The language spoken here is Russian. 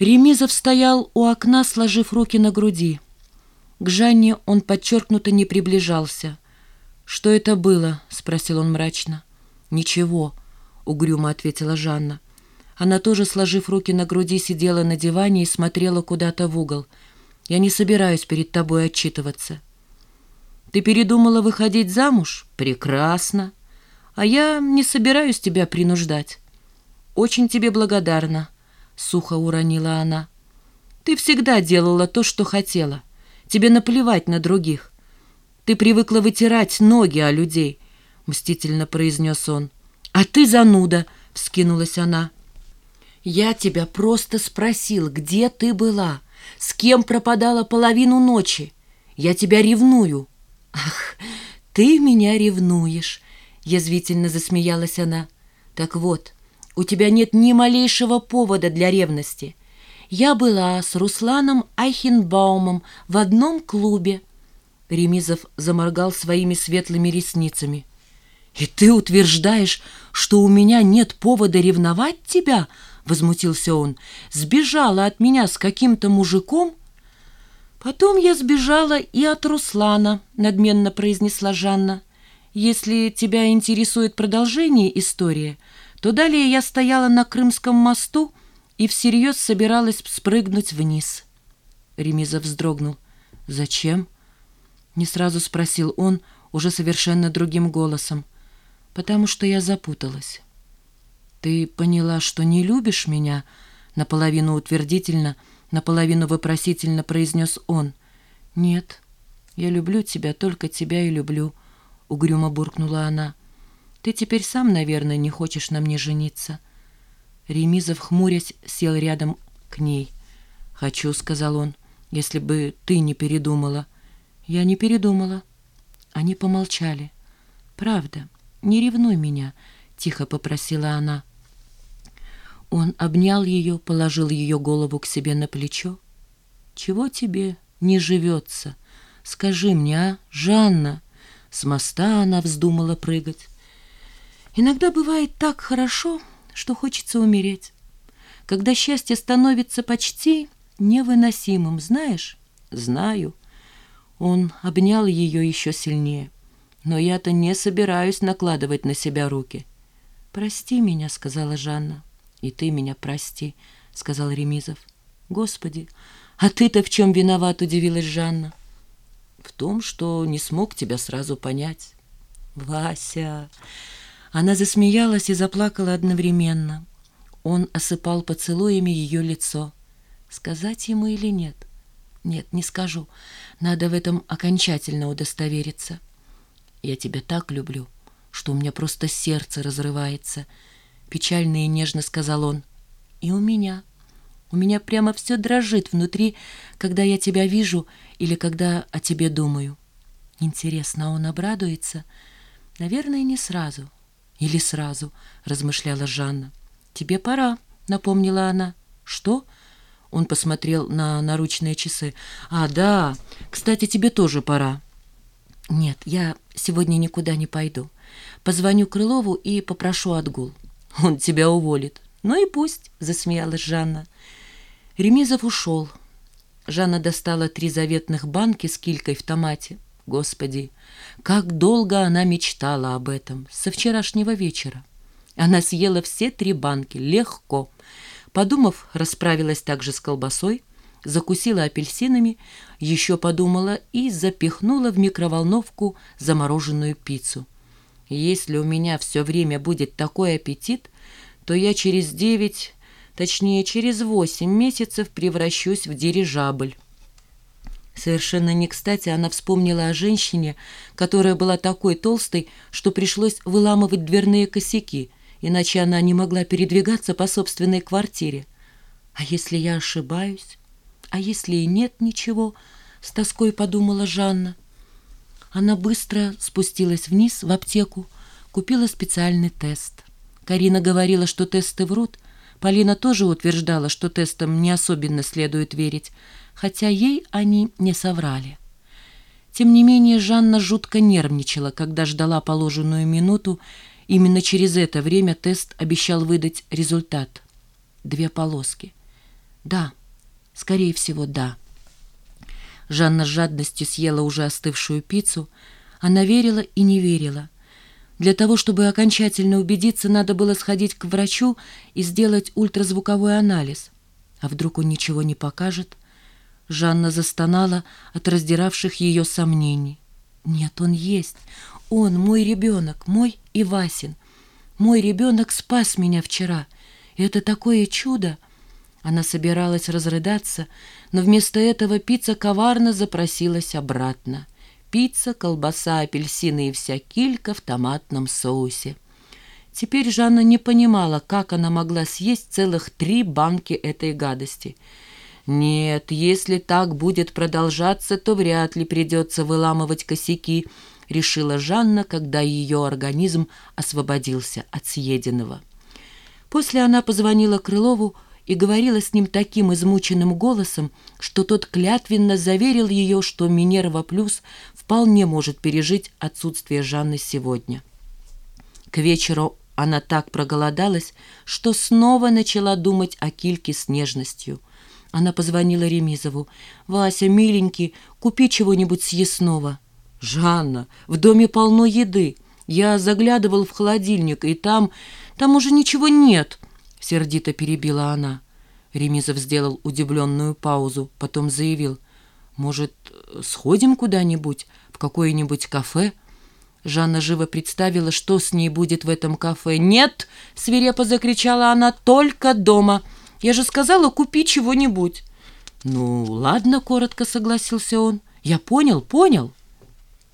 Ремизов стоял у окна, сложив руки на груди. К Жанне он подчеркнуто не приближался. «Что это было?» — спросил он мрачно. «Ничего», — угрюмо ответила Жанна. Она тоже, сложив руки на груди, сидела на диване и смотрела куда-то в угол. «Я не собираюсь перед тобой отчитываться». «Ты передумала выходить замуж? Прекрасно. А я не собираюсь тебя принуждать. Очень тебе благодарна». — сухо уронила она. «Ты всегда делала то, что хотела. Тебе наплевать на других. Ты привыкла вытирать ноги о людей», — мстительно произнес он. «А ты зануда», — вскинулась она. «Я тебя просто спросил, где ты была, с кем пропадала половину ночи. Я тебя ревную». «Ах, ты меня ревнуешь», — язвительно засмеялась она. «Так вот, у тебя нет ни малейшего повода для ревности. Я была с Русланом Айхенбаумом в одном клубе. Ремизов заморгал своими светлыми ресницами. «И ты утверждаешь, что у меня нет повода ревновать тебя?» — возмутился он. «Сбежала от меня с каким-то мужиком?» «Потом я сбежала и от Руслана», — надменно произнесла Жанна. «Если тебя интересует продолжение истории, то далее я стояла на Крымском мосту и всерьез собиралась спрыгнуть вниз. Ремизов вздрогнул. «Зачем?» — не сразу спросил он, уже совершенно другим голосом. «Потому что я запуталась». «Ты поняла, что не любишь меня?» — наполовину утвердительно, наполовину вопросительно произнес он. «Нет, я люблю тебя, только тебя и люблю», — угрюмо буркнула она. Ты теперь сам, наверное, не хочешь на мне жениться». Ремизов, хмурясь, сел рядом к ней. «Хочу», — сказал он, — «если бы ты не передумала». «Я не передумала». Они помолчали. «Правда, не ревнуй меня», — тихо попросила она. Он обнял ее, положил ее голову к себе на плечо. «Чего тебе не живется? Скажи мне, а, Жанна?» С моста она вздумала прыгать. Иногда бывает так хорошо, что хочется умереть. Когда счастье становится почти невыносимым, знаешь? Знаю. Он обнял ее еще сильнее. Но я-то не собираюсь накладывать на себя руки. «Прости меня», — сказала Жанна. «И ты меня прости», — сказал Ремизов. «Господи, а ты-то в чем виноват?» — удивилась Жанна. «В том, что не смог тебя сразу понять». «Вася...» Она засмеялась и заплакала одновременно. Он осыпал поцелуями ее лицо. Сказать ему или нет? Нет, не скажу. Надо в этом окончательно удостовериться. Я тебя так люблю, что у меня просто сердце разрывается. Печально и нежно сказал он. И у меня. У меня прямо все дрожит внутри, когда я тебя вижу или когда о тебе думаю. Интересно, он обрадуется? Наверное, не сразу. Или сразу, размышляла Жанна. Тебе пора, напомнила она. Что? Он посмотрел на наручные часы. А, да, кстати, тебе тоже пора. Нет, я сегодня никуда не пойду. Позвоню Крылову и попрошу отгул. Он тебя уволит. Ну и пусть, засмеялась Жанна. Ремизов ушел. Жанна достала три заветных банки с килькой в томате. Господи, как долго она мечтала об этом, со вчерашнего вечера. Она съела все три банки, легко. Подумав, расправилась также с колбасой, закусила апельсинами, еще подумала и запихнула в микроволновку замороженную пиццу. Если у меня все время будет такой аппетит, то я через девять, точнее через восемь месяцев превращусь в дирижабль. Совершенно не кстати она вспомнила о женщине, которая была такой толстой, что пришлось выламывать дверные косяки, иначе она не могла передвигаться по собственной квартире. «А если я ошибаюсь? А если и нет ничего?» — с тоской подумала Жанна. Она быстро спустилась вниз в аптеку, купила специальный тест. Карина говорила, что тесты врут. Полина тоже утверждала, что тестам не особенно следует верить — хотя ей они не соврали. Тем не менее, Жанна жутко нервничала, когда ждала положенную минуту. Именно через это время тест обещал выдать результат. Две полоски. Да, скорее всего, да. Жанна с жадностью съела уже остывшую пиццу. Она верила и не верила. Для того, чтобы окончательно убедиться, надо было сходить к врачу и сделать ультразвуковой анализ. А вдруг он ничего не покажет? Жанна застонала от раздиравших ее сомнений. Нет, он есть. Он, мой ребенок, мой и Васин. Мой ребенок спас меня вчера. Это такое чудо! Она собиралась разрыдаться, но вместо этого пицца коварно запросилась обратно. Пицца, колбаса, апельсины и вся килька в томатном соусе. Теперь Жанна не понимала, как она могла съесть целых три банки этой гадости. Нет, если так будет продолжаться, то вряд ли придется выламывать косяки, решила Жанна, когда ее организм освободился от съеденного. После она позвонила Крылову и говорила с ним таким измученным голосом, что тот клятвенно заверил ее, что Минерва Плюс вполне может пережить отсутствие Жанны сегодня. К вечеру она так проголодалась, что снова начала думать о Кильке с нежностью. Она позвонила Ремизову. «Вася, миленький, купи чего-нибудь съестного». «Жанна, в доме полно еды. Я заглядывал в холодильник, и там... там уже ничего нет» сердито перебила она. Ремизов сделал удивленную паузу, потом заявил. «Может, сходим куда-нибудь, в какое-нибудь кафе?» Жанна живо представила, что с ней будет в этом кафе. «Нет!» — свирепо закричала она. «Только дома! Я же сказала, купи чего-нибудь!» «Ну, ладно», — коротко согласился он. «Я понял, понял!»